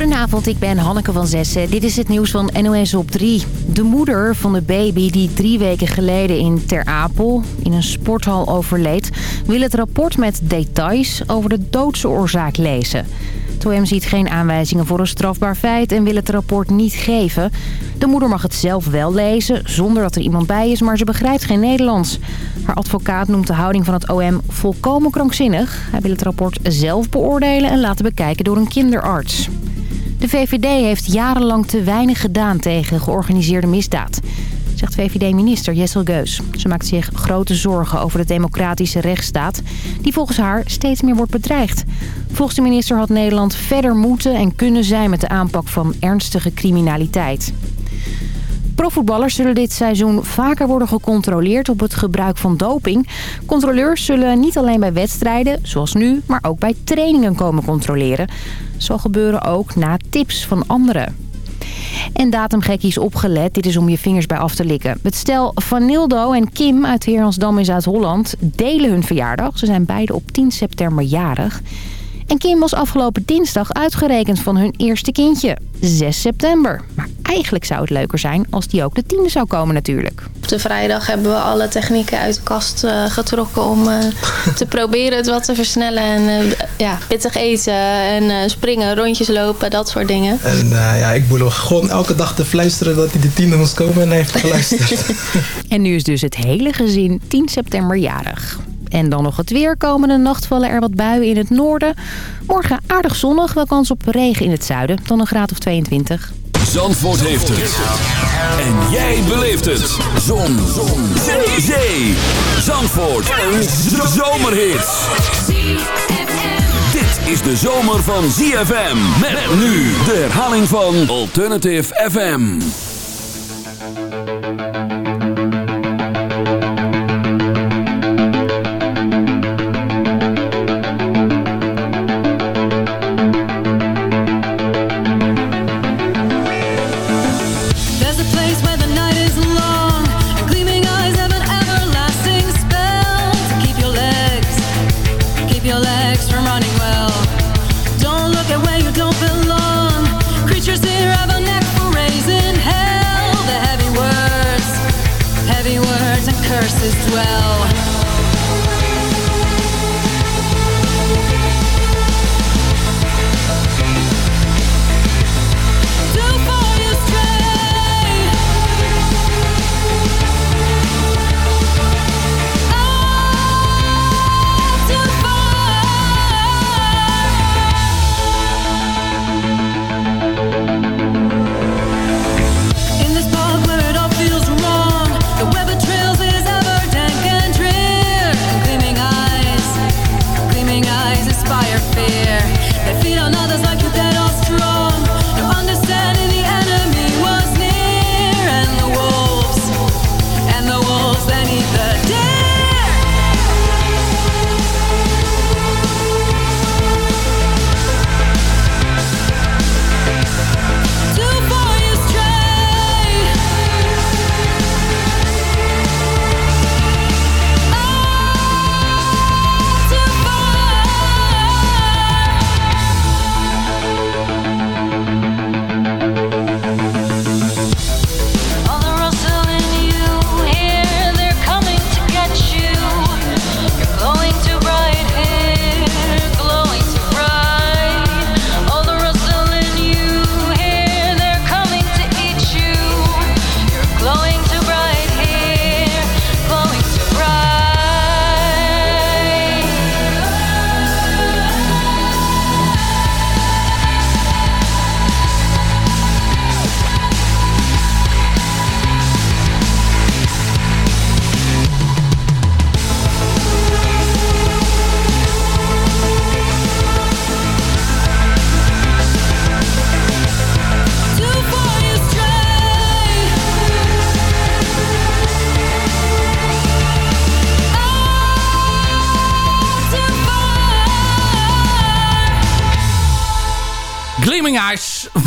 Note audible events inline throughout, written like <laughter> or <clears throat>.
Goedenavond, ik ben Hanneke van Zessen. Dit is het nieuws van NOS op 3. De moeder van de baby die drie weken geleden in Ter Apel in een sporthal overleed... wil het rapport met details over de doodsoorzaak lezen. Het OM ziet geen aanwijzingen voor een strafbaar feit en wil het rapport niet geven. De moeder mag het zelf wel lezen, zonder dat er iemand bij is, maar ze begrijpt geen Nederlands. Haar advocaat noemt de houding van het OM volkomen krankzinnig. Hij wil het rapport zelf beoordelen en laten bekijken door een kinderarts. De VVD heeft jarenlang te weinig gedaan tegen georganiseerde misdaad zegt VVD-minister Jessel Geus. Ze maakt zich grote zorgen over de democratische rechtsstaat... die volgens haar steeds meer wordt bedreigd. Volgens de minister had Nederland verder moeten en kunnen zijn... met de aanpak van ernstige criminaliteit. Profvoetballers zullen dit seizoen vaker worden gecontroleerd op het gebruik van doping. Controleurs zullen niet alleen bij wedstrijden, zoals nu, maar ook bij trainingen komen controleren. Zal gebeuren ook na tips van anderen. En datumgekkies opgelet, dit is om je vingers bij af te likken. Het stel Vanildo en Kim uit Heerlandsdam in Zuid-Holland delen hun verjaardag. Ze zijn beide op 10 september jarig. En Kim was afgelopen dinsdag uitgerekend van hun eerste kindje. 6 september. Maar eigenlijk zou het leuker zijn als die ook de tiende zou komen natuurlijk. Op de vrijdag hebben we alle technieken uit de kast uh, getrokken om uh, <laughs> te proberen het wat te versnellen. En uh, ja, pittig eten en springen, rondjes lopen, dat soort dingen. En ja, ik bedoel gewoon elke dag te fluisteren dat hij de tiende moest komen en hij heeft geluisterd. <laughs> <laughs> en nu is dus het hele gezin 10 september jarig. En dan nog het weer. Komende nacht vallen er wat buien in het noorden. Morgen aardig zonnig, wel kans op regen in het zuiden. Dan een graad of 22. Zandvoort heeft het. En jij beleeft het. Zon. Zon. Zee. Zee. Zandvoort. Een zomerhit. Dit is de zomer van ZFM. Met nu de herhaling van Alternative FM.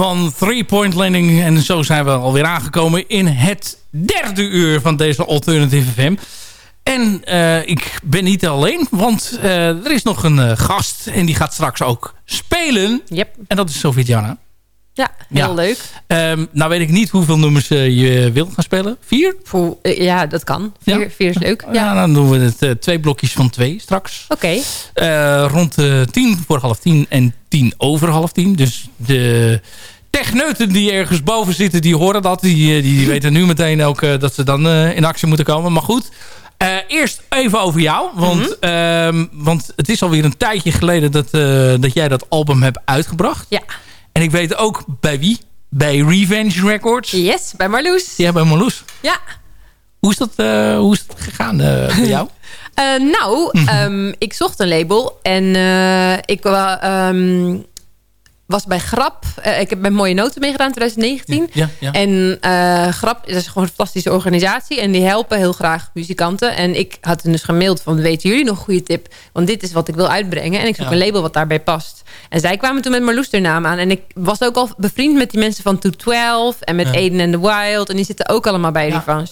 Van Three Point Landing. En zo zijn we alweer aangekomen in het derde uur van deze Alternative FM. En uh, ik ben niet alleen, want uh, er is nog een uh, gast. En die gaat straks ook spelen. Yep. En dat is Sofie Janna. Ja, heel Ja. leuk. Ehm, nou weet ik niet hoeveel nummers eh, je wilt gaan spelen. Vier? Voor, eh, ja, dat kan. Vier, Ja. vier is leuk. Ja. Ja, dan doen we het eh, twee blokjes van twee straks. Oké. Eh, rond eh, tien voor half tien en tien over half tien. Dus de techneuten die ergens boven zitten, die horen dat. Die, eh, die weten nu meteen ook eh, dat ze dan eh, in actie moeten komen. Maar goed, eerst even over jou. Want, ehm, want het is alweer een tijdje geleden dat, dat jij dat album hebt uitgebracht. Ja. En ik weet ook bij wie. Bij Revenge Records. Yes, bij Marloes. Ja, bij Marloes. Ja. Hoe is dat, hoe is dat gegaan bij jou? <laughs> Nou, Mhm. ehm, ik zocht een label en ik ehm, was bij Grap. Eh, ik heb bij Mooie Noten meegedaan in 2019. Ja, ja. En eh, Grap is gewoon een fantastische organisatie. En die helpen heel graag muzikanten. En ik had hen dus gemaild van... weten jullie nog een goede tip? Want dit is wat ik wil uitbrengen. En ik zoek Ja. een label wat daarbij past. En zij kwamen toen met Marloes naam aan. En ik was ook al bevriend met die mensen van 212... en met. Aiden and the Wild. En die zitten ook allemaal bij Ja.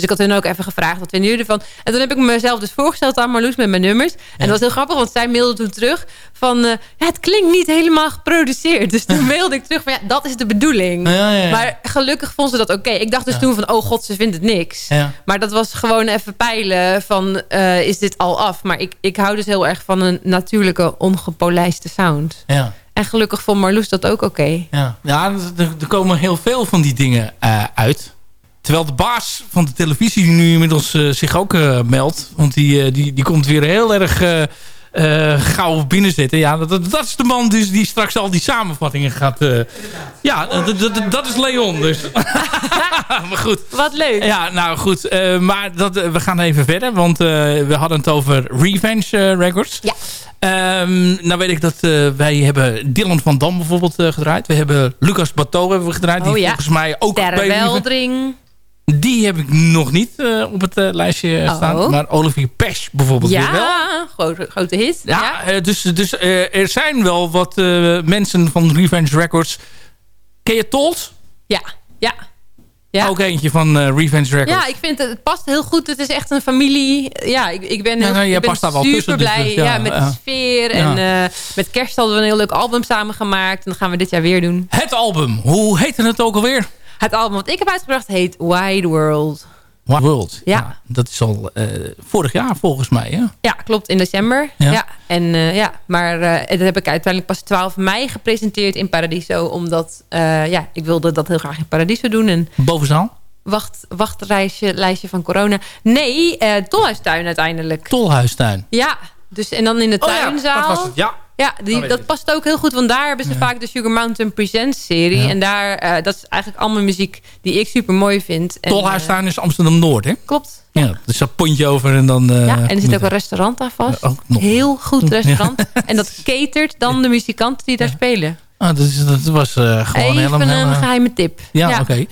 Dus ik had hen ook even gevraagd... wat vinden jullie ervan? En toen heb ik mezelf dus voorgesteld aan Marloes met mijn nummers. En dat was heel grappig, want zij mailde toen terug... van eh, ja, het klinkt niet helemaal geproduceerd. Dus toen <laughs> mailde ik terug van ja, dat is de bedoeling. Maar gelukkig vond ze dat oké. Ik dacht dus toen van, oh god, ze vindt het niks. Maar dat was gewoon even peilen van, eh, is dit al af? Maar ik, ik hou dus heel erg van een natuurlijke, ongepolijste sound. ja. En gelukkig vond Marloes dat ook oké. Ja, ja er, er komen heel veel van die dingen eh, uit. Terwijl de baas van de televisie nu inmiddels eh, zich ook eh, meldt. Want die, eh, die, die komt weer heel erg gauw binnenzitten. Ja, dat, dat, is de man dus die straks al die samenvattingen gaat... ja, dat, is Leon dus. <laughs> maar goed. Wat leuk. Ja, nou goed. maar dat, we gaan even verder. Want we hadden het over Revenge Records. Ja. Ehm, nou weet ik dat wij hebben Dylan van Dam bijvoorbeeld gedraaid. We hebben Lucas Bateau hebben we gedraaid. Oh die ja. volgens mij ook bij Sterrenweldring. Die heb ik nog niet eh, op het eh, lijstje Oh. staan. Maar Olivier Pesch bijvoorbeeld weer wel. Ja, grote, grote hit. Ja, Ja. eh, dus, dus eh, er zijn wel wat eh, mensen van Revenge Records. Ken je Tolt? Ja. Ja. Ja. Ook eentje van eh, Revenge Records. Ja, ik vind het, het past heel goed. Het is echt een familie. Ja, ik, ik ben, Ja, nou, ik super tussen, blij. dus, ja, ja, met ja. de sfeer. Ja. En eh, met kerst hadden we een heel leuk album samen gemaakt. En dat gaan we dit jaar weer doen. Het album, hoe heette het ook alweer? Het album wat ik heb uitgebracht heet Wide World. Wide World. Ja. dat is al eh, vorig jaar volgens mij. Hè? Ja, klopt, in december. Ja. Ja. En eh, ja, maar eh, dat heb ik uiteindelijk pas 12 mei gepresenteerd in Paradiso. Omdat eh, ja, ik wilde dat heel graag in Paradiso doen. En Bovenzaal. wacht, wachtreisje, lijstje van corona. Nee, eh Tolhuistuin uiteindelijk. Tolhuistuin. Ja, dus en dan in de Oh ja, tuinzaal. dat was het. Ja. Ja, die, Dat weet dat past ook heel goed. Want daar hebben ze vaak de Sugar Mountain Presents serie. Ja. En daar, eh, dat is eigenlijk allemaal muziek die ik super mooi vind. En, Tolhuistuin is Amsterdam-Noord, hè? eh, klopt. Ja, dus dat pontje over en dan... eh, Ja, en er zit ook een restaurant aan vast. Ook nog. Heel goed restaurant. <laughs> En dat catert dan de muzikanten die daar spelen. Ah, dat, is, dat was eh, gewoon Even helemaal... een eh, geheime tip. ja, oké.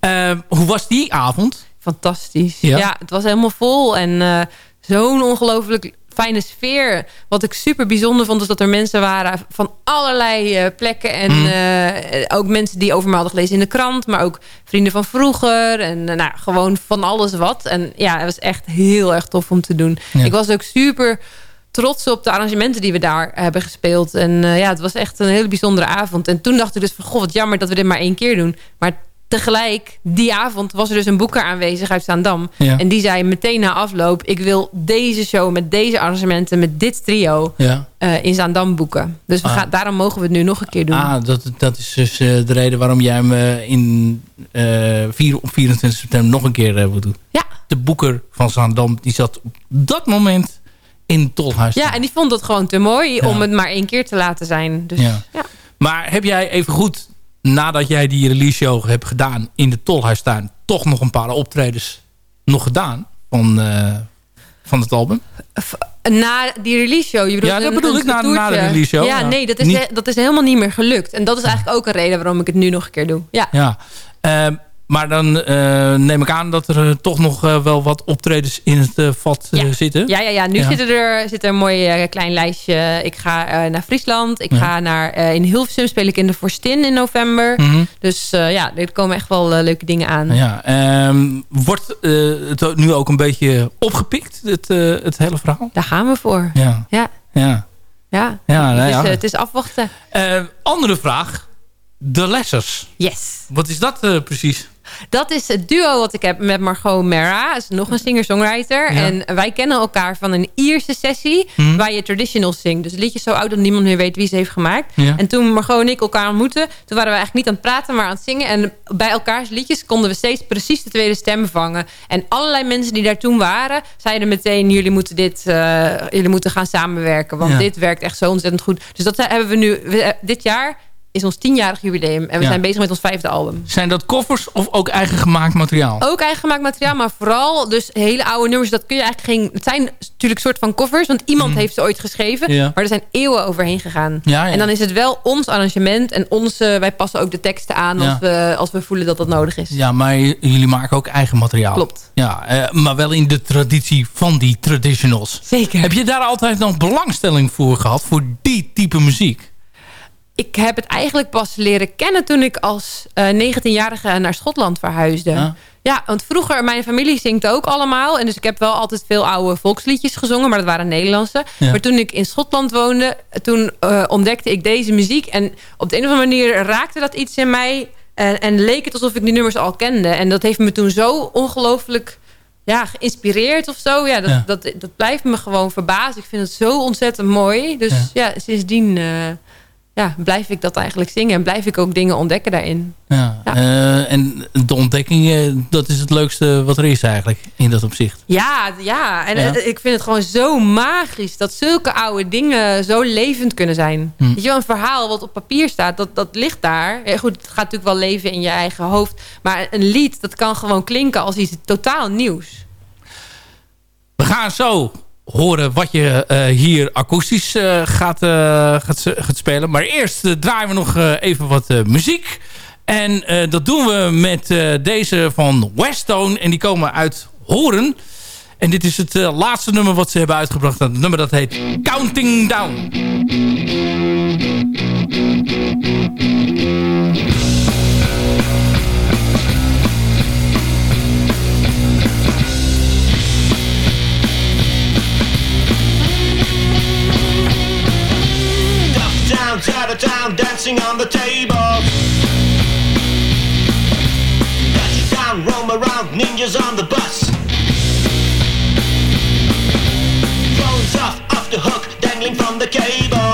Eh, hoe was die avond? Fantastisch. Ja. Ja. het was helemaal vol. En eh, zo'n ongelooflijk fijne sfeer. Wat ik super bijzonder vond, is dat er mensen waren van allerlei eh, plekken. En Mm. eh, ook mensen die over me hadden gelezen in de krant. Maar ook vrienden van vroeger. En eh, nou, gewoon van alles wat. En ja, het was echt heel erg tof om te doen. Ja. Ik was ook super trots op de arrangementen die we daar hebben gespeeld. En ja, het was echt een hele bijzondere avond. En toen dacht ik dus van, goh, wat jammer dat we dit maar één keer doen. Maar tegelijk, die avond was er dus een boeker aanwezig uit Zaandam. Ja. En die zei meteen na afloop... ik wil deze show met deze arrangementen, met dit trio... Ja. eh, in Zaandam boeken. Dus we Ah. gaan, daarom mogen we het nu nog een keer doen. Ah, dat, dat is dus eh, de reden waarom jij hem eh, in 4, op 24 september nog een keer wil doen. Ja. De boeker van Zaandam, die zat op dat moment in Tolhuis. ja, en die vond het gewoon te mooi Ja. om het maar één keer te laten zijn. Dus ja. Maar heb jij even goed, nadat jij die release show hebt gedaan in de Tolhuistuin, toch nog een paar optredens nog gedaan van, eh, van het album? Na die release show. Je bedoelt Ja, dat een- bedoel een ik, na- de release show, Ja, ja. nee, dat is, Niet- dat is helemaal niet meer gelukt. En dat is eigenlijk ook een reden waarom ik het nu nog een keer doe. Ja, Ja. Ehm, maar dan eh, neem ik aan dat er eh, toch nog eh, wel wat optredens in het vat Ja. zitten. Ja, ja, ja. nu Ja. Zit, er, zit er een mooi klein lijstje. Ik ga naar Friesland. Ik Ja. ga naar... in Hilversum speel ik in de Forstin in november. Mhm. Dus ja, er komen echt wel leuke dingen aan. Ja, ehm, wordt het nu ook een beetje opgepikt, het, het hele verhaal? Daar gaan we voor. Ja, Ja, ja. ja. Ja, nou het, is, ja. het is afwachten. Andere vraag. The Lessers. Yes. Wat is dat precies? Dat is het duo wat ik heb met Margot Mera. Is nog een singer-songwriter. Ja. En wij kennen elkaar van een Ierse sessie... Mhm. waar je traditionals zingt. Dus liedjes zo oud dat niemand meer weet wie ze heeft gemaakt. Ja. En toen Margot en ik elkaar ontmoetten... toen waren we eigenlijk niet aan het praten, maar aan het zingen. En bij elkaars liedjes konden we steeds precies de tweede stem vangen. En allerlei mensen die daar toen waren... zeiden meteen, jullie moeten, dit, eh, jullie moeten gaan samenwerken. Want Ja. dit werkt echt zo ontzettend goed. Dus dat hebben we nu... eh, dit jaar is ons tienjarig jubileum. En we Ja. zijn bezig met ons vijfde album. Zijn dat koffers of ook eigen gemaakt materiaal? Ook eigen gemaakt materiaal, maar vooral dus hele oude nummers. Dat kun je eigenlijk geen. Het zijn natuurlijk soort van covers, want iemand heeft ze ooit geschreven. Mhm. Ja. Maar er zijn eeuwen overheen gegaan. Ja. En dan is het wel ons arrangement en onze. Wij passen ook de teksten aan als, we, als we voelen dat dat nodig is. Ja, maar jullie maken ook eigen materiaal. Klopt. Ja, eh, maar wel in de traditie van die traditionals. Zeker. Heb je daar altijd nog belangstelling voor gehad? Voor die type muziek? Ik heb het eigenlijk pas leren kennen toen ik als eh 19-jarige naar Schotland verhuisde. Ja. Ja. want vroeger, mijn familie zingt ook allemaal. En dus ik heb wel altijd veel oude volksliedjes gezongen, maar dat waren Nederlandse. Ja. Maar toen ik in Schotland woonde, toen eh, ontdekte ik deze muziek. En op de een of andere manier raakte dat iets in mij. En, en leek het alsof ik die nummers al kende. En dat heeft me toen zo ongelooflijk ja, geïnspireerd of zo. Ja, dat, Ja. Dat, dat blijft me gewoon verbazen. Ik vind het zo ontzettend mooi. Dus Ja. ja, sindsdien eh, ja, blijf ik dat eigenlijk zingen. En blijf ik ook dingen ontdekken daarin. Ja. Ja. eh, en de ontdekking, eh, dat is het leukste wat er is eigenlijk in dat opzicht. Ja, ja. en Ja. eh, ik vind het gewoon zo magisch... dat zulke oude dingen zo levend kunnen zijn. Hm. Weet je wel, een verhaal wat op papier staat, dat, dat ligt daar. Goed, het gaat natuurlijk wel leven in je eigen hoofd. Maar een lied, dat kan gewoon klinken als iets totaal nieuws. We gaan zo horen wat je eh, hier akoestisch eh, gaat, eh, gaat, spelen. Maar eerst draaien we nog even wat muziek. En dat doen we met deze van Westone. En die komen uit Horen. En dit is het laatste nummer wat ze hebben uitgebracht. Dat nummer dat heet Counting Down. Out of town, dancing on the table. Dash down, roam around, ninjas on the bus. Drones off, off the hook, dangling from the cable.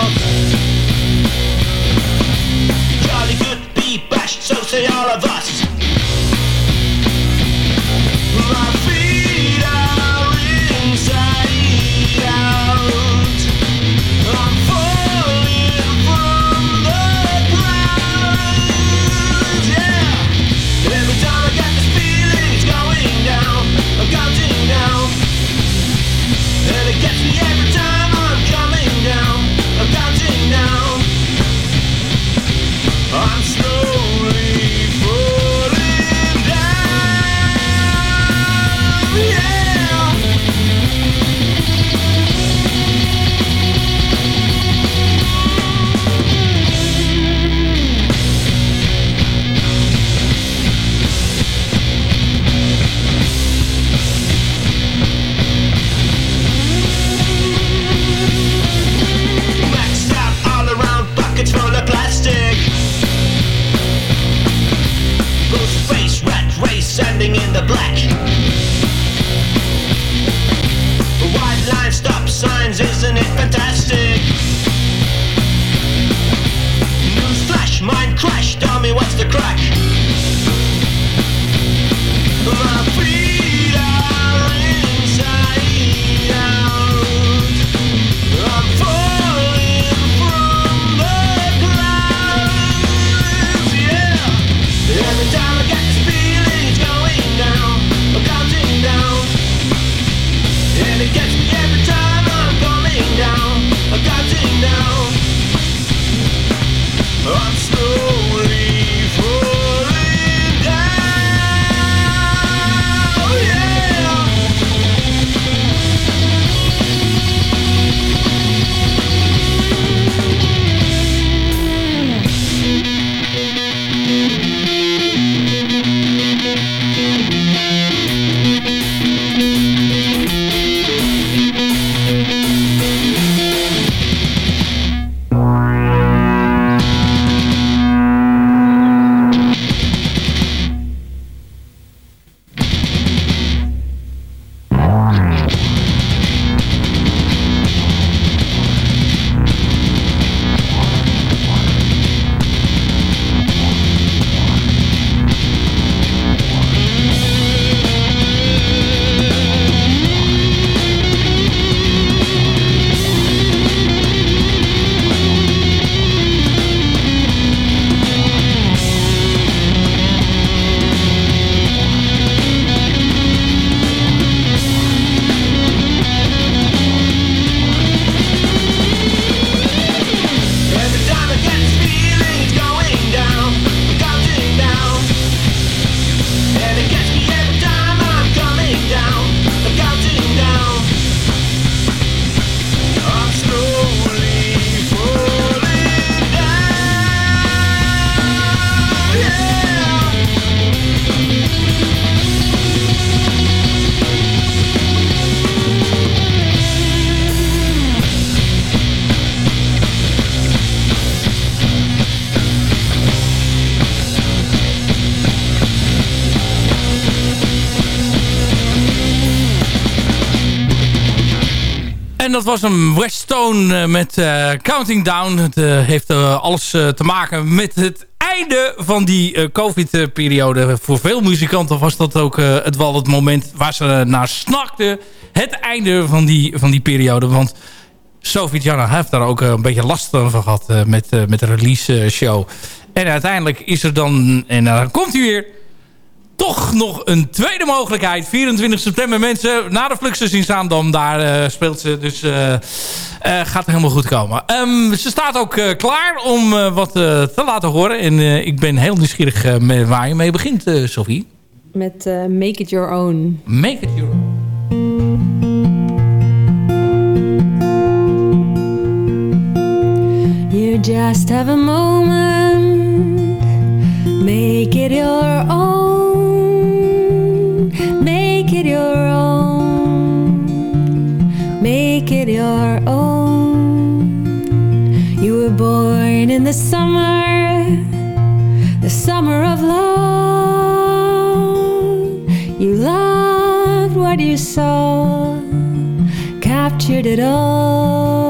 Dat was een Weststone uh, met uh, Counting Down. Het uh, heeft alles te maken met het einde van die COVID-periode. Voor veel muzikanten was dat ook het wel het moment waar ze naar snakten. Het einde van die, van die periode. Want Sophie Janna heeft daar ook een beetje last van gehad met, met de release show. En uiteindelijk is er dan, en dan komt hij weer toch nog een tweede mogelijkheid. 24 september mensen. Na de Fluxus in Zaandam. Daar uh, speelt ze. Dus uh, uh, gaat helemaal goed komen. Um, ze staat ook klaar om wat te laten horen. En ik ben heel nieuwsgierig met waar je mee begint, Sophie. Met Make It Your Own. Make It Your Own. You just have a moment. Make it your own. Make it your own. You were born in the summer, the summer of love. You loved what you saw, captured it all.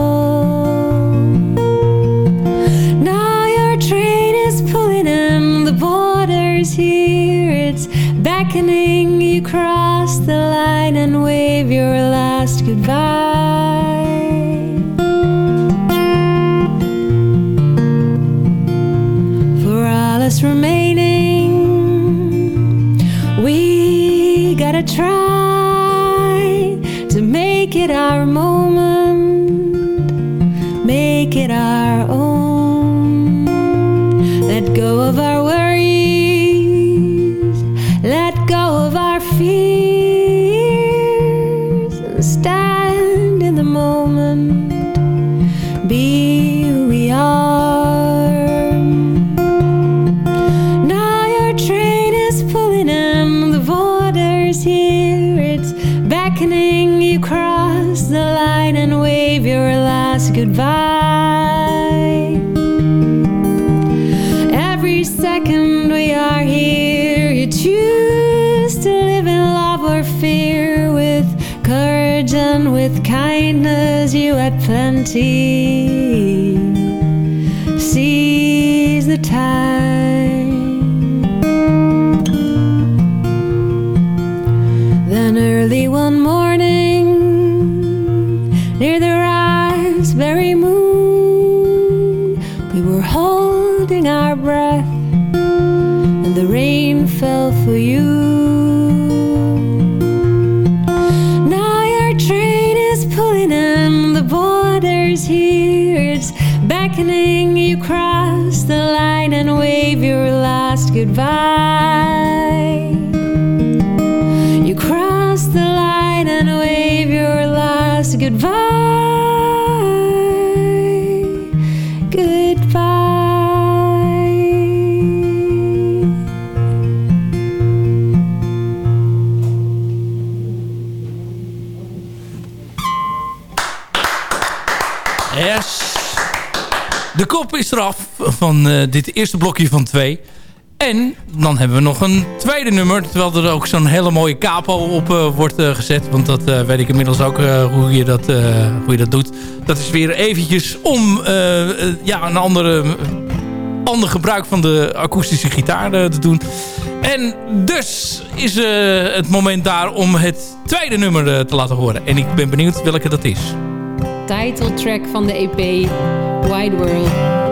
Now your train is pulling in, the border's here, it's beckoning you cross the line and wave your last goodbye. For all us remaining, we gotta try to make it our moment, Second we are here, you choose to live in love or fear with courage and with kindness. You had plenty. Seize the time. Eraf van uh, dit eerste blokje van twee. En dan hebben we nog een tweede nummer. Terwijl er ook zo'n hele mooie capo op uh, wordt uh, gezet. Want dat weet ik inmiddels ook hoe, je dat, hoe je dat doet. Dat is weer eventjes om ja, een andere, ander gebruik van de akoestische gitaar te doen. En dus is het moment daar om het tweede nummer te laten horen. En ik ben benieuwd welke dat is. Title track van de EP Wide World.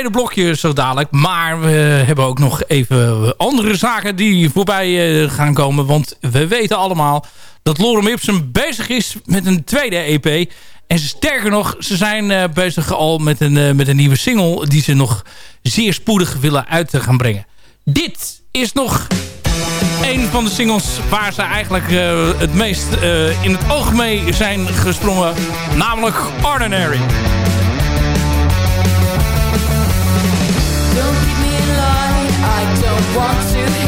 Tweede blokje zo dadelijk. Maar we hebben ook nog even andere zaken die voorbij eh, gaan komen. Want we weten allemaal dat Lorem Ipsum bezig is met een tweede EP. En sterker nog, ze zijn eh, bezig al met een, eh, met een nieuwe single... die ze nog zeer spoedig willen uit te gaan brengen. Dit is nog een van de singles waar ze eigenlijk het meest in het oog mee zijn gesprongen. Namelijk Ordinary. walks in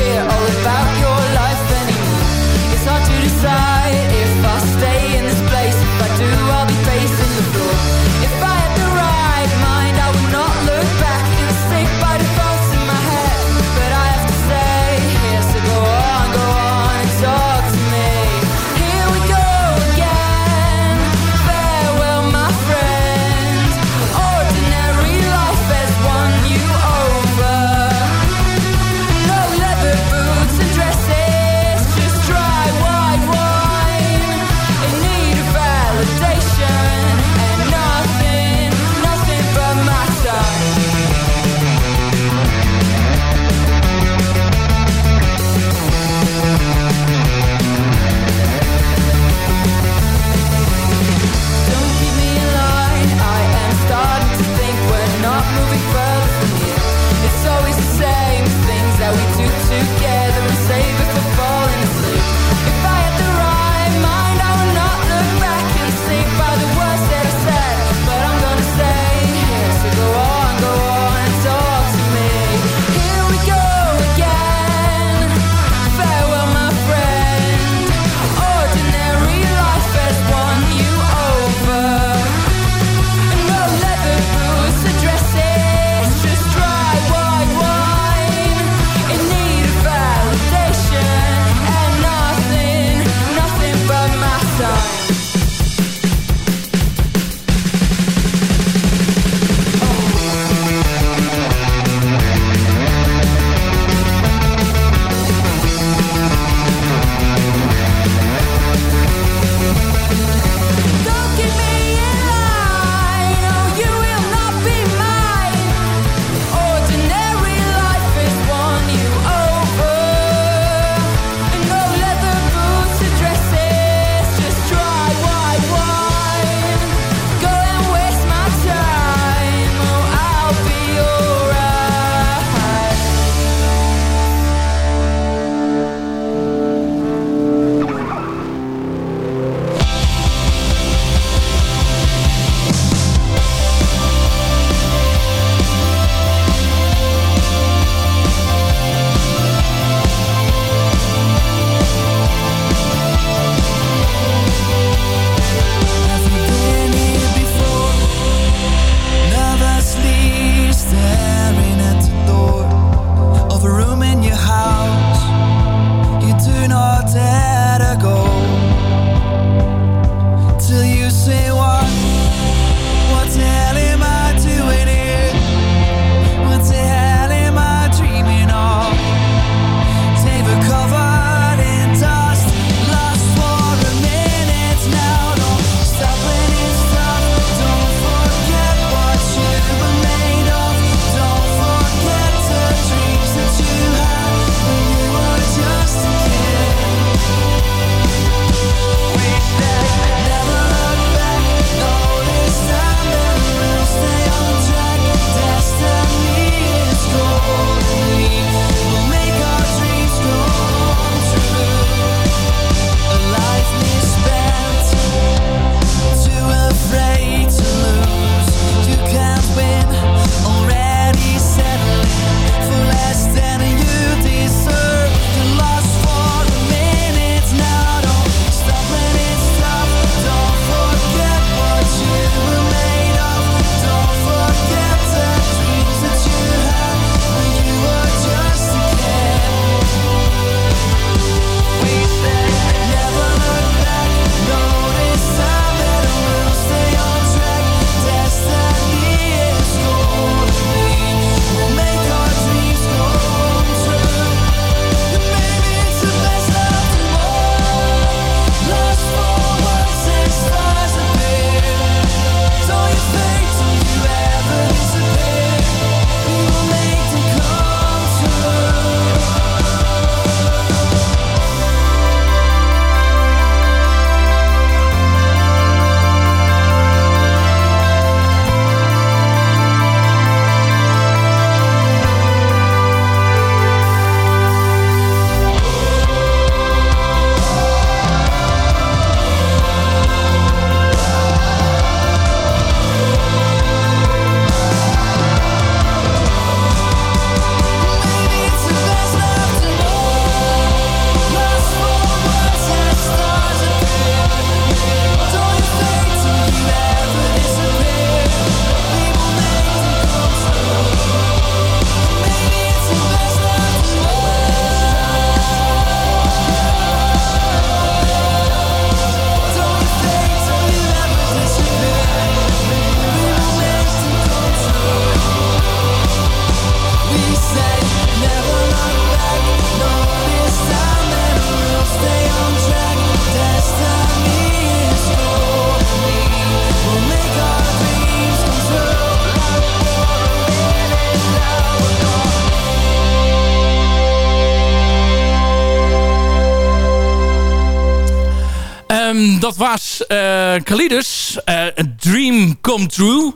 was Kalidas, uh, A Dream Come True.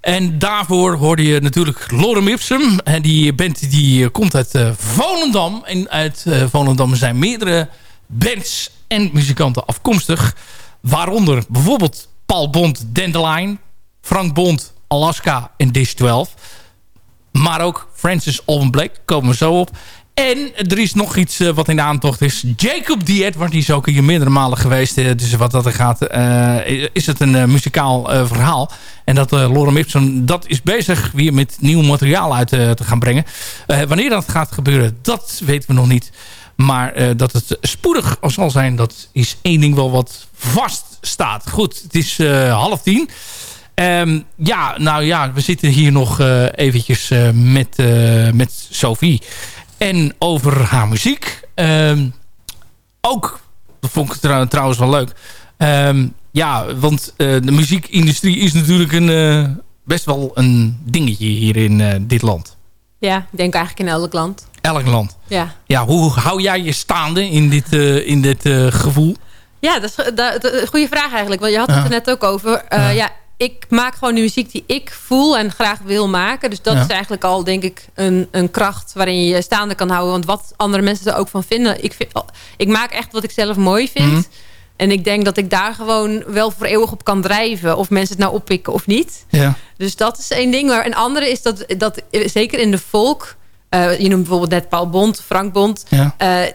En daarvoor hoorde je natuurlijk Lorem Ipsum. En die band die komt uit Volendam. En uit Volendam zijn meerdere bands en muzikanten afkomstig. Waaronder bijvoorbeeld Paul Bond, Dandelion. Frank Bond, Alaska en Dish 12. Maar ook Francis Alban Blake, komen we zo op. En er is nog iets uh, wat in de aantocht is. Jacob D. Edward, die is ook hier meerdere malen geweest. Uh, dus wat dat er gaat, uh, is het een muzikaal verhaal. En dat Lorem Ipsum, dat is bezig weer met nieuw materiaal uit te gaan brengen. wanneer dat gaat gebeuren, dat weten we nog niet. Maar dat het spoedig zal zijn, dat is één ding wel wat vast staat. Goed, het is half tien. Um, ja, nou ja, we zitten hier nog eventjes met, met Sophie. En over haar muziek. Um, ook, dat vond ik trouw, trouwens wel leuk. Um, ja, want uh, de muziekindustrie is natuurlijk een, uh, best wel een dingetje hier in uh, dit land. Ja, ik denk eigenlijk in elk land. Elk land. Ja. Ja, hoe hou jij je staande in dit, in dit gevoel? Ja, dat is een goede vraag eigenlijk. Want je had het er net ook over. ja. ja ik maak gewoon de muziek die ik voel en graag wil maken. Dus dat Ja. is eigenlijk al, denk ik, een, een kracht waarin je je staande kan houden. Want wat andere mensen er ook van vinden. Ik, vind, ik maak echt wat ik zelf mooi vind. Mhm. En ik denk dat ik daar gewoon wel voor eeuwig op kan drijven. Of mensen het nou oppikken of niet. Ja. Dus dat is één ding. Maar een andere is dat, dat eh, zeker in de folk... eh, je noemt bijvoorbeeld net Paul Bond, Frank Bond. Ja.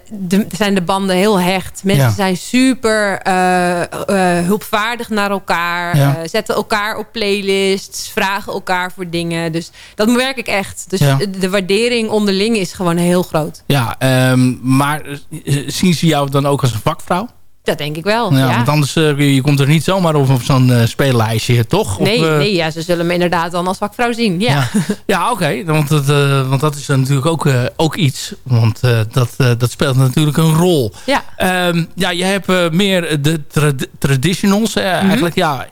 de, zijn de banden heel hecht. Mensen Ja. zijn super eh, hulpvaardig naar elkaar. Ja. zetten elkaar op playlists. Vragen elkaar voor dingen. Dus dat merk ik echt. Dus de waardering onderling is gewoon heel groot. Ja, ehm, maar zien ze jou dan ook als een vakvrouw? Dat denk ik wel. Ja, ja. Want anders uh, je komt er niet zomaar op, op zo'n uh, speellijstje, toch? Nee, of, uh, nee ja, ze zullen me inderdaad dan als vakvrouw zien. Ja, ja. ja oké. Okay. Want, dat, want dat is natuurlijk ook, ook iets. Want dat, dat speelt natuurlijk een rol. Ja, um, ja jij hebt meer de tra traditionals. Mm -hmm. Eigenlijk, ja,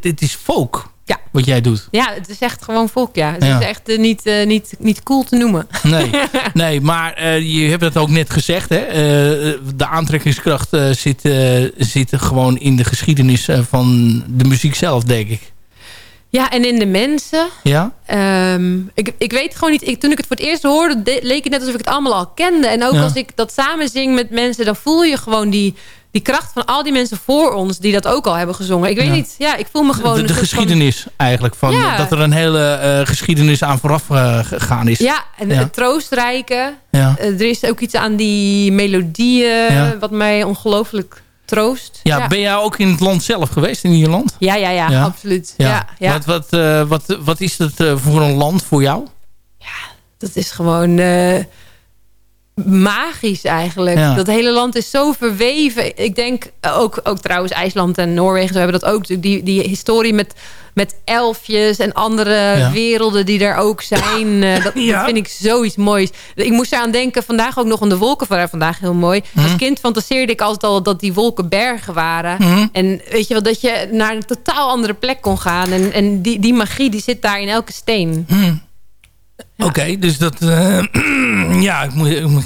dit is folk. Ja. Wat jij doet. Ja, het is echt gewoon volk, ja. Het ja. is echt uh, niet, uh, niet, niet cool te noemen. Nee, <laughs> nee maar uh, je hebt het ook net gezegd. Hè? de aantrekkingskracht zit, zit gewoon in de geschiedenis van de muziek zelf, denk ik. Ja, en in de mensen. Ja? Um, ik, ik weet gewoon niet. Ik, toen ik het voor het eerst hoorde, leek het net alsof ik het allemaal al kende. En ook ja. als ik dat samen zing met mensen, dan voel je gewoon die, die kracht van al die mensen voor ons die dat ook al hebben gezongen. Ik weet Ja. niet. Ja, ik voel me gewoon. De, geschiedenis eigenlijk. Van, Ja. Dat er een hele uh, geschiedenis aan vooraf uh, gegaan is. Ja, en Ja. het troostrijke. Ja. Uh, er is ook iets aan die melodieën Ja. wat mij ongelooflijk troost. Ja, ja. ben jij ook in het land zelf geweest, in Ierland? ja, ja, ja, Ja. absoluut. Ja. Ja, Wat, wat, uh, wat, wat is dat uh, voor een land voor jou? Dat is gewoon uh, magisch eigenlijk. Ja. Dat hele land is zo verweven. Ik denk ook, ook trouwens IJsland en Noorwegen, zo hebben dat ook. natuurlijk. Die, die historie met, met elfjes en andere Ja. werelden die er ook zijn. Uh, dat, Ja. dat vind ik zoiets moois. Ik moest eraan denken, vandaag ook nog aan de wolken. Waren vandaag heel mooi. Mhm. Als kind fantaseerde ik altijd al dat die wolken bergen waren. Mhm. En weet je wel, dat je naar een totaal andere plek kon gaan. En, en die, die magie die zit daar in elke steen. Oké, dus dat... uh, <clears throat> ja, ik moet... Ik moet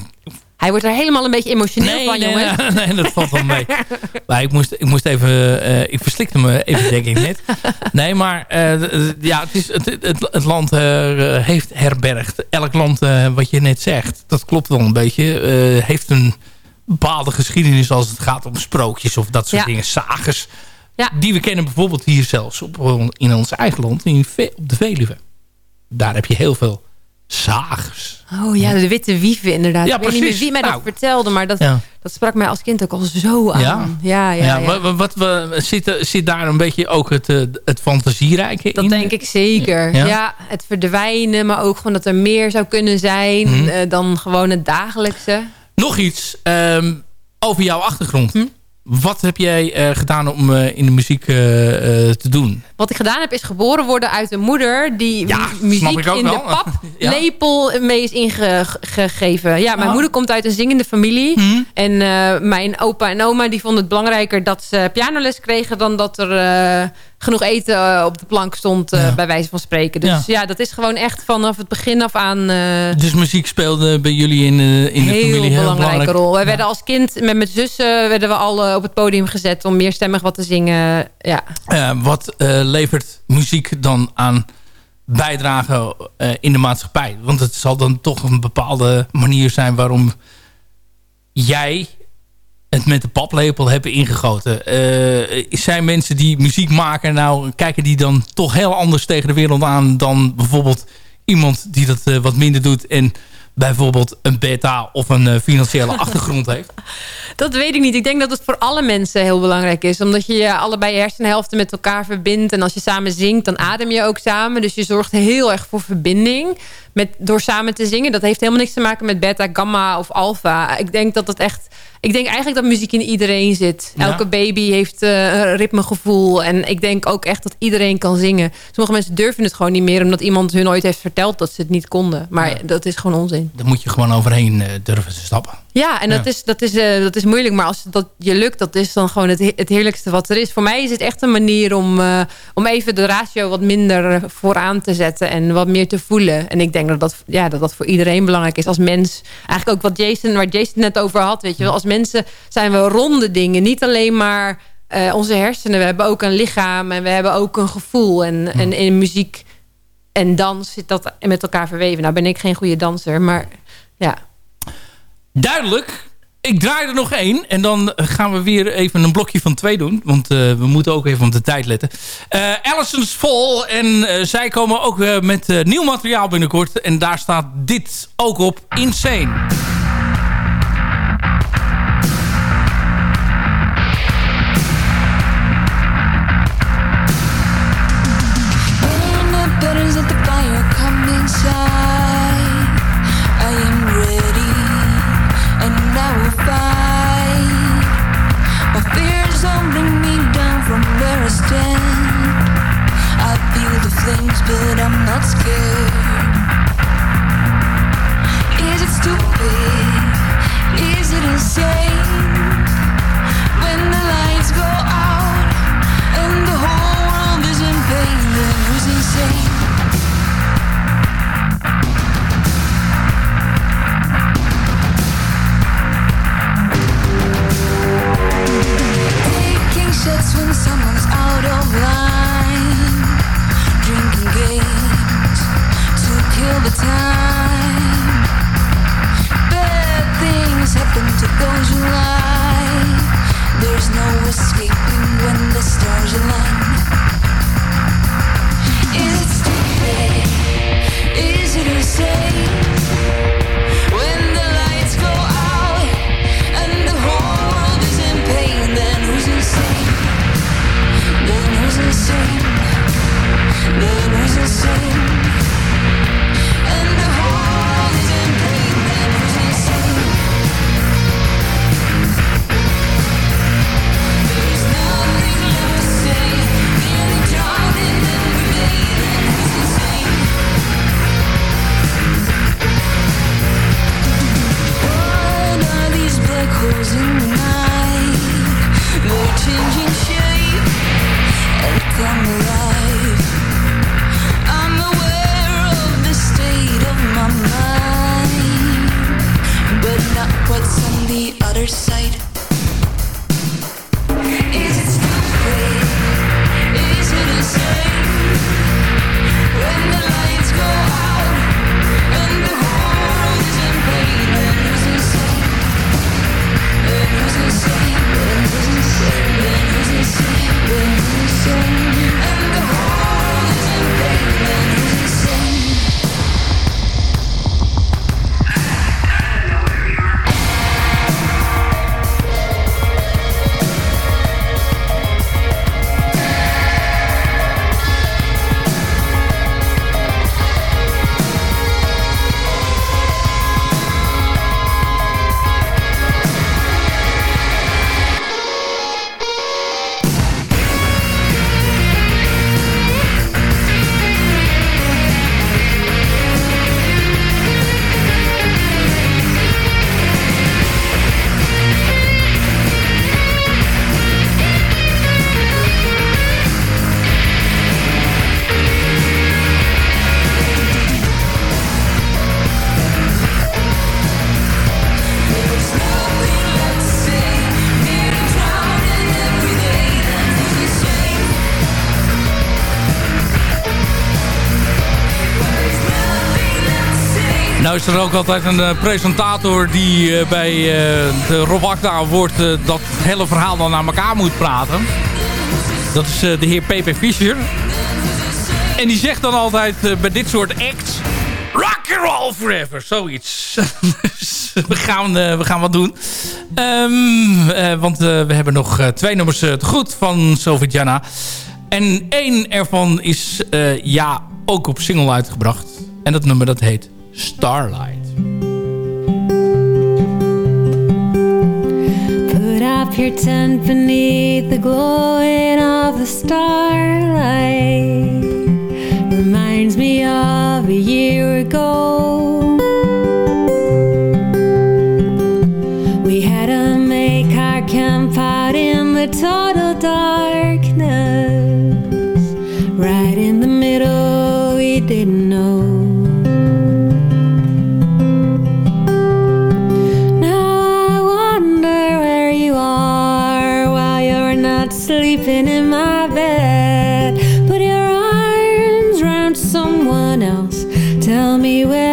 Hij wordt er helemaal een beetje emotioneel nee, van, nee, nee, <laughs> nee, dat valt wel mee. maar ik moest, ik moest even... Uh, ik verslikte me even, denk ik net. Nee, maar uh, ja, het, is, het, het, het land heeft herbergd. Elk land, wat je net zegt, dat klopt wel een beetje. heeft een bepaalde geschiedenis als het gaat om sprookjes of dat soort Ja. dingen. Sagers. Ja. Die we kennen bijvoorbeeld hier zelfs op, in ons eigen land, in, op de Veluwe. Daar heb je heel veel sagers. Oh ja, de witte wieven inderdaad. Ja, ik weet niet meer wie mij dat Nou. vertelde, maar dat, Ja. dat sprak mij als kind ook al zo aan. Ja. Ja, ja, Ja, ja. Wat, wat, wat- zit, zit daar een beetje ook het, eh, het fantasierijke Dat in? denk ik zeker. Ja? Ja? het verdwijnen, maar ook gewoon dat er meer zou kunnen zijn Mhm. eh, dan gewoon het dagelijkse. Nog iets ehm, over jouw achtergrond. Hm? Wat heb jij eh, gedaan om eh, in de muziek te doen? Wat ik gedaan heb is geboren worden uit een moeder... die Ja, muziek in wel. de <laughs> Ja. paplepel mee is ingegeven. Ja, mijn Oh. moeder komt uit een zingende familie. Mhm. En eh, mijn opa en oma die vonden het belangrijker dat ze pianoles kregen... dan dat er eh, genoeg eten eh, op de plank stond, Ja. bij wijze van spreken. Dus Ja. dat is gewoon echt vanaf het begin af aan... Dus muziek speelde bij jullie in, de in de familie heel belangrijke belangrijk. rol. Wij Ja. werden als kind met mijn zussen werden we al op het podium gezet om meerstemmig wat te zingen. Ja. Wat levert muziek dan aan bijdrage eh, in de maatschappij? Want het zal dan toch een bepaalde manier zijn waarom jij het met de paplepel hebt ingegoten. Eh, zijn mensen die muziek maken, nou kijken die dan toch heel anders tegen de wereld aan dan bijvoorbeeld iemand die dat eh, wat minder doet en bijvoorbeeld een beta of een eh, financiële <laughs> achtergrond heeft? Dat weet ik niet. Ik denk dat het voor alle mensen heel belangrijk is. Omdat je je allebei hersenhelften met elkaar verbindt. En als je samen zingt, dan adem je ook samen. Dus je zorgt heel erg voor verbinding. Met, door samen te zingen. Dat heeft helemaal niks te maken met beta, gamma of alpha. Ik denk dat het echt... Ik denk eigenlijk dat muziek in iedereen zit. Ja. Elke baby heeft eh, een ritmegevoel. En ik denk ook echt dat iedereen kan zingen. Sommige mensen durven het gewoon niet meer... omdat iemand hun ooit heeft verteld dat ze het niet konden. Maar Ja. dat is gewoon onzin. Daar moet je gewoon overheen eh, durven te stappen. Ja, en dat, Ja. Is, dat, is, eh, dat is moeilijk. Maar als dat je lukt, dat is dan gewoon het, he- het heerlijkste wat er is. Voor mij is het echt een manier om, eh, om even de ratio wat minder eh, vooraan te zetten. En wat meer te voelen. En ik denk dat dat, ja, dat dat voor iedereen belangrijk is. Als mens, eigenlijk ook wat Jason, waar Jason net over had. Weet je wel, als mensen zijn we ronde dingen. Niet alleen maar onze hersenen. We hebben ook een lichaam en we hebben ook een gevoel. En, en in muziek en dans zit dat met elkaar verweven. Nou ben ik geen goede danser, maar ja... Duidelijk. Ik draai er nog één. En dan gaan we weer even een blokje van twee doen. Want eh, we moeten ook even op de tijd letten. Eh Allison's Fall. En eh, zij komen ook met nieuw materiaal binnenkort. En daar staat dit ook op. Insane. Nou is er ook altijd een eh, presentator die eh, bij eh, de Rob wordt dat hele verhaal dan naar elkaar moet praten. Dat is de heer P.P. Fischer. En die zegt dan altijd bij dit soort acts... Rock and roll forever, zoiets. <laughs> We, gaan, we gaan wat doen. Ehm, want we hebben nog twee nummers goed van Sovjetjana. En één ervan is ja ook op single uitgebracht. En dat nummer dat heet Starlight. Put up your tent beneath the glowing of the starlight. Reminds me of a year ago. We had to make our camp out in the total darkness. Right in the middle, we didn't else. Tell me where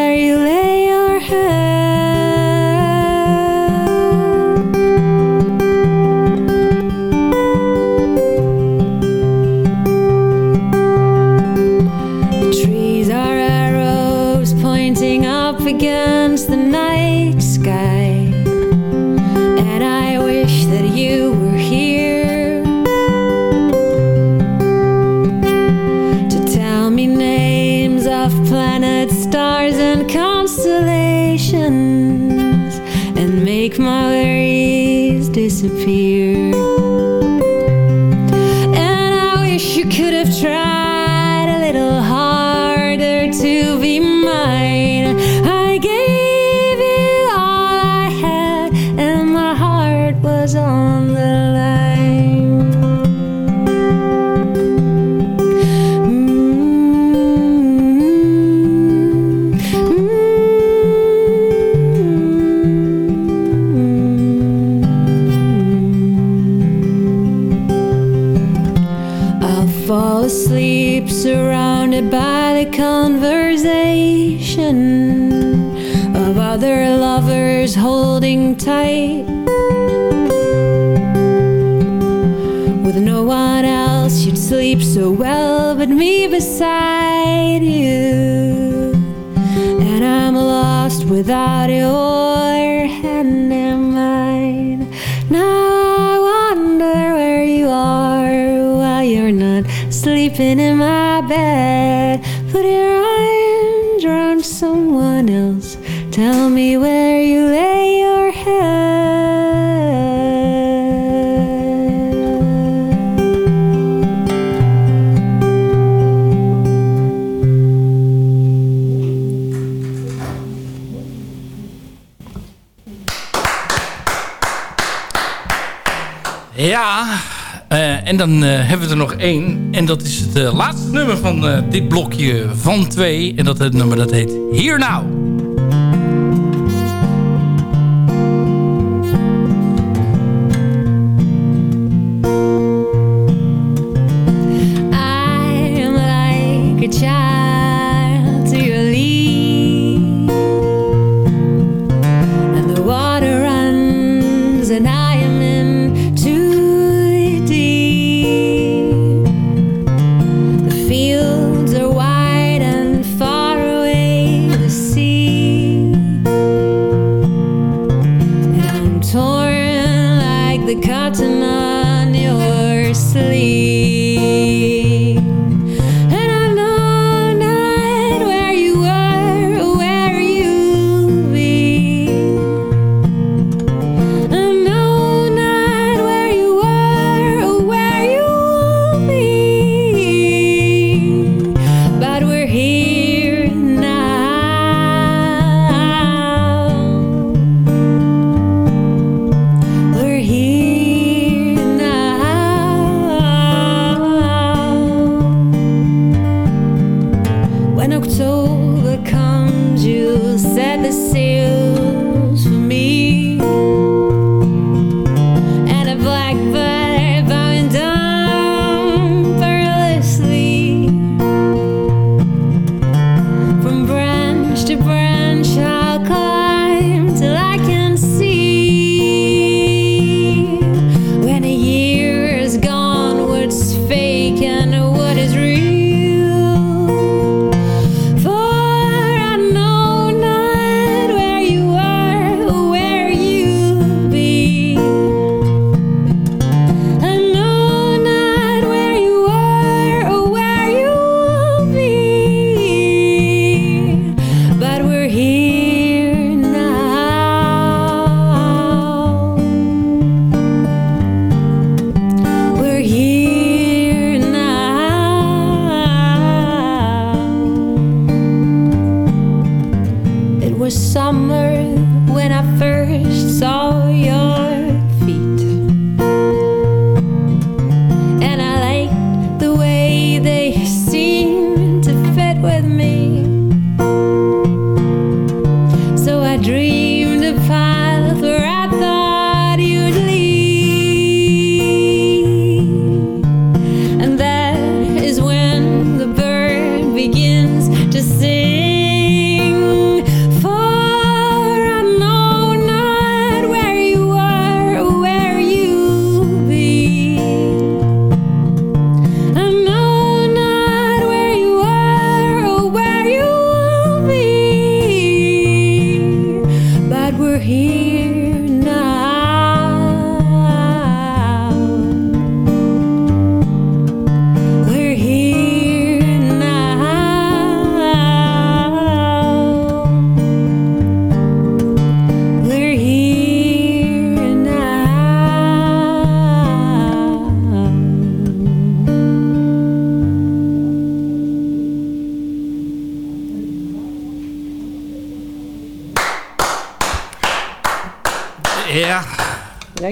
Ja, eh, en dan eh, hebben we er nog één. En dat is het eh, laatste nummer van dit blokje van twee. En dat het nummer dat heet Here Now.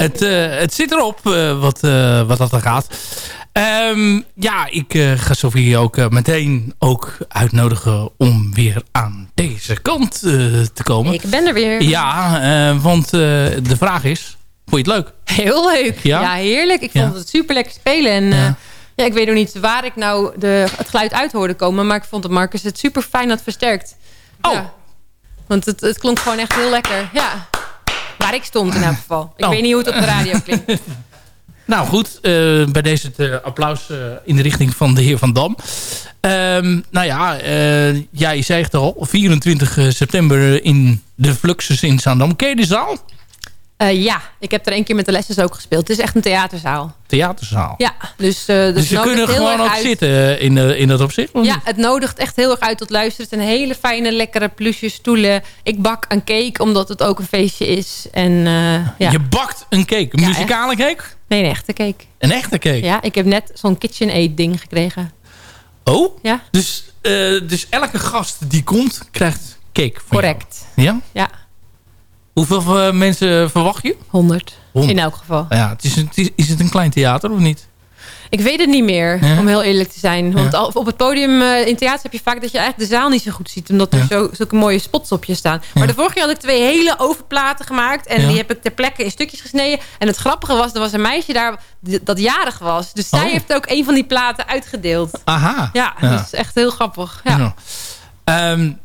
Het, eh, het zit erop eh, wat, eh, wat dat er gaat. Ehm, ja, ik ga Sofie ook meteen ook uitnodigen om weer aan deze kant te komen. Ik ben er weer. Ja, want de vraag is, vond je het leuk? Heel leuk. Ja? Ja, heerlijk. Ik Ja. vond het super lekker spelen. En Ja. ja. ik weet nog niet waar ik nou de, het geluid uit hoorde komen. Maar ik vond dat Marcus het super fijn had versterkt. Oh. Want het, het klonk gewoon echt heel lekker. Ja. Waar ik stond in elk geval. Ik Oh. weet niet hoe het op de radio <laughs> klinkt. Nou goed, eh, bij deze het, eh, applaus eh, in de richting van de heer Van Dam. Ehm, nou ja, jij zei het al, 24 september in de Fluxus in Zaandam. Ken je de zaal? Eh, ja, ik heb er één keer met de lessons ook gespeeld. Het is echt een theaterzaal. Theaterzaal. Ja, dus, eh dus, dus kunnen gewoon ook uit. zitten eh, in, in dat opzicht? Ja, niet? het nodigt echt heel erg uit tot luisteren. Het zijn hele fijne, lekkere plusje stoelen. Ik bak een cake, omdat het ook een feestje is. En ja. Je bakt een cake, een Ja, muzikale cake? Nee, een echte cake. Een echte cake? Ja, ik heb net zo'n KitchenAid ding gekregen. Oh? Ja, Dus, dus elke gast die komt, krijgt cake correct. jou? Ja? Ja, Hoeveel eh, mensen verwacht je? 100. Honderd. In elk geval. Ja, het is, een, het is, is het een klein theater of niet? Ik weet het niet meer, Ja? om heel eerlijk te zijn. Want Ja. op het podium eh, in theater heb je vaak dat je eigenlijk de zaal niet zo goed ziet. Omdat er zo, zulke mooie spots op je staan. Maar de vorige keer had ik twee hele overplaten gemaakt. En die heb ik ter plekke in stukjes gesneden. En het grappige was, er was een meisje daar dat jarig was. Dus zij Oh. heeft ook een van die platen uitgedeeld. Aha. Ja, dat is echt heel grappig. Ja. Ja.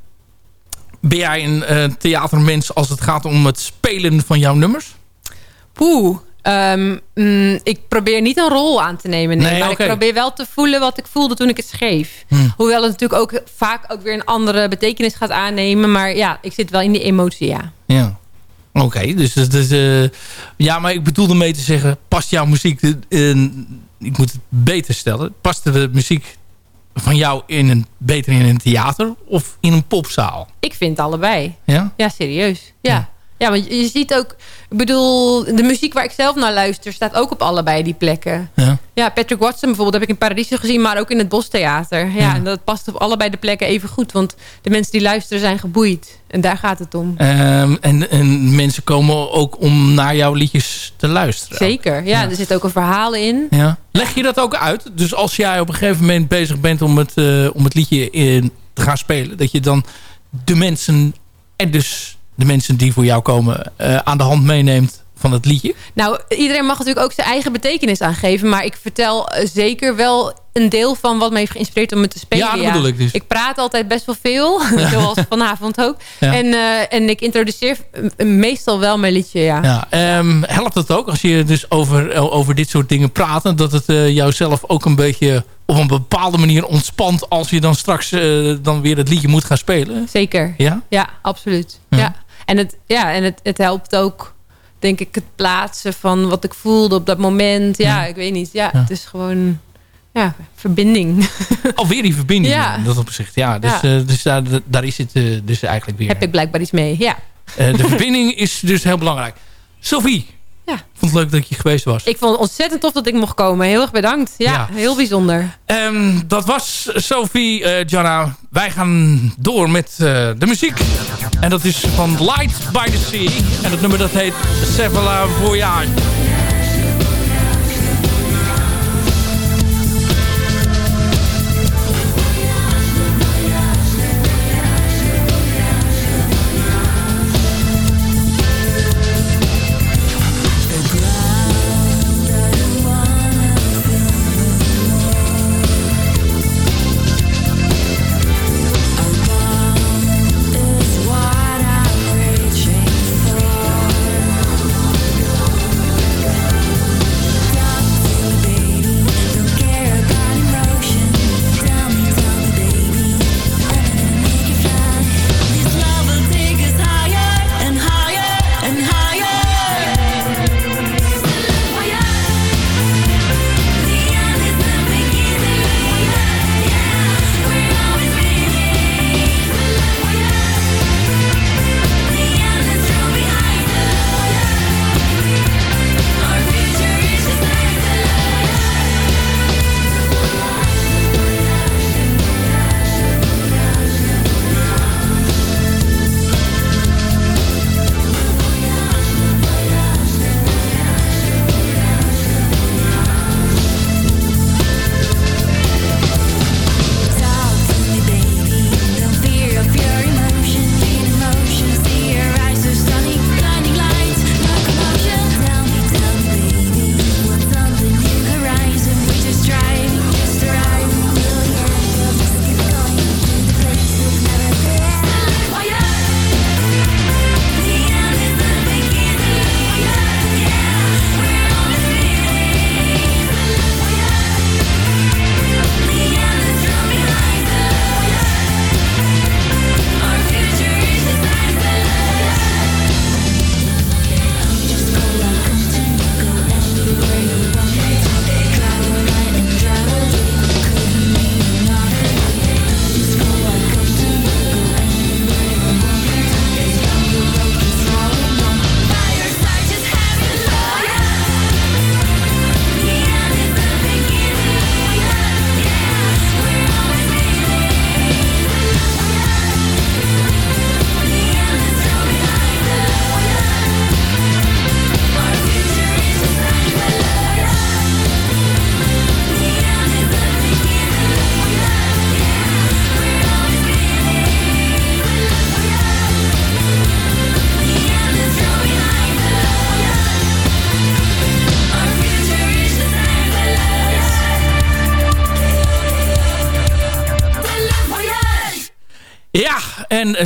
Ben jij een eh, theatermens als het gaat om het spelen van jouw nummers? Poeh. Ehm, mm, ik probeer niet een rol aan te nemen. Nee, Nee, maar ik probeer wel te voelen wat ik voelde toen ik het schreef. Hmm. Hoewel het natuurlijk ook vaak ook weer een andere betekenis gaat aannemen. Maar ja, ik zit wel in die emotie, ja. Ja. Oké, dus, dus, dus, eh, ja, maar ik bedoelde mee te zeggen, past jouw muziek, eh, ik moet het beter stellen, past de muziek van jou in een, beter in een theater of in een popzaal? Ik vind allebei. Ja? Ja, serieus. Ja. Ja. Ja. want je ziet ook... Ik bedoel, de muziek waar ik zelf naar luister... staat ook op allebei die plekken. Ja. Ja, Patrick Watson bijvoorbeeld heb ik in Paradiso gezien... maar ook in het Bostheater. Ja, Ja. en dat past op allebei de plekken even goed. Want de mensen die luisteren zijn geboeid. En daar gaat het om. Ehm, en, en mensen komen ook om naar jouw liedjes te luisteren. Zeker, ja, Ja. Er zit ook een verhaal in. Ja. Leg je dat ook uit? Dus als jij op een gegeven moment bezig bent om het, eh, om het liedje in te gaan spelen... dat je dan de mensen en dus de mensen die voor jou komen... eh, aan de hand meeneemt van het liedje? Nou, iedereen mag natuurlijk ook zijn eigen betekenis aangeven. Maar ik vertel eh, zeker wel een deel van wat me heeft geïnspireerd om het te spelen. Ja, dat bedoel ik dus. Ik praat altijd best wel veel. <laughs> <laughs> zoals vanavond ook. Ja. En, eh, en ik introduceer meestal wel mijn liedje, ja. Ja, ehm, helpt het ook als je dus over, over dit soort dingen praat... dat het jouzelf ook een beetje op een bepaalde manier ontspant... als je dan straks dan weer het liedje moet gaan spelen? Zeker. Ja? Ja, absoluut. Ja. En, het, ja, en het, het helpt ook, denk ik, het plaatsen van wat ik voelde op dat moment. Ja, Ja. ik weet niet. Ja, Ja. het is gewoon ja, verbinding. Alweer die verbinding Ja. in dat opzicht. Ja, dus, eh, dus daar, daar is het eh, dus eigenlijk weer. Heb ik blijkbaar iets mee. Ja. Eh, de verbinding is dus heel belangrijk. Sophie, Ja. Vond het leuk dat je geweest was. Ik vond het ontzettend tof dat ik mocht komen. Heel erg bedankt. Ja, Ja. heel bijzonder. Ehm, dat was Sophie, eh Jana. Wij gaan door met eh, de muziek. En dat is van Light by the Sea. En het nummer dat heet Sevilla Voyage.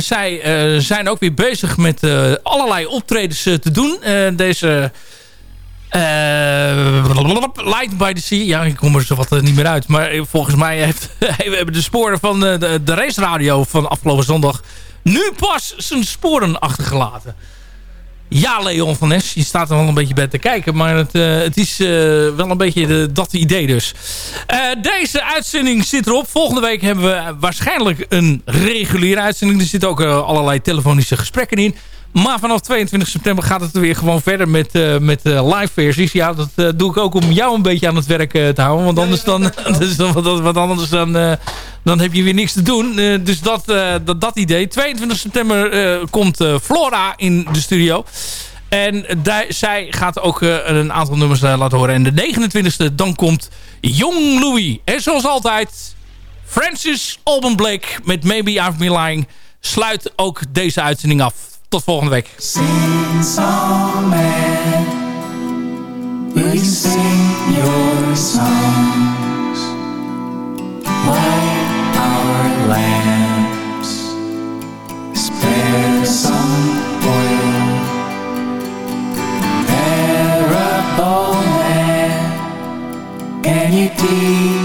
Zij eh, zijn ook weer bezig met eh, allerlei optredens eh, te doen. Deze Light by the Sea. Ja, ik kom er zo wat niet meer uit. Maar volgens mij heeft, <laughs> we hebben de sporen van de raceradio van afgelopen zondag... nu pas zijn sporen achtergelaten. Ja, Leon van Nes, je staat er wel een beetje bij te kijken. Maar het, eh, het is eh, wel een beetje de, dat idee dus. Eh, deze uitzending zit erop. Volgende week hebben we waarschijnlijk een reguliere uitzending. Er zitten ook allerlei telefonische gesprekken in. Maar vanaf 22 september gaat het weer gewoon verder met, met live versies. Ja, dat doe ik ook om jou een beetje aan het werk te houden. Want anders dan, <laughs> dan, wat, wat anders dan, dan heb je weer niks te doen. Eh, dus dat, eh, dat, dat idee. 22 september eh, komt Flora in de studio. En zij gaat ook een aantal nummers laten horen. En de 29e dan komt Jong Louis. En zoals altijd, Francis Alban Blake met Maybe I've Been Lying sluit ook deze uitzending af. Tot volgende week. Will you sing your songs? Lamps, spare some oil. Parable man, can you teach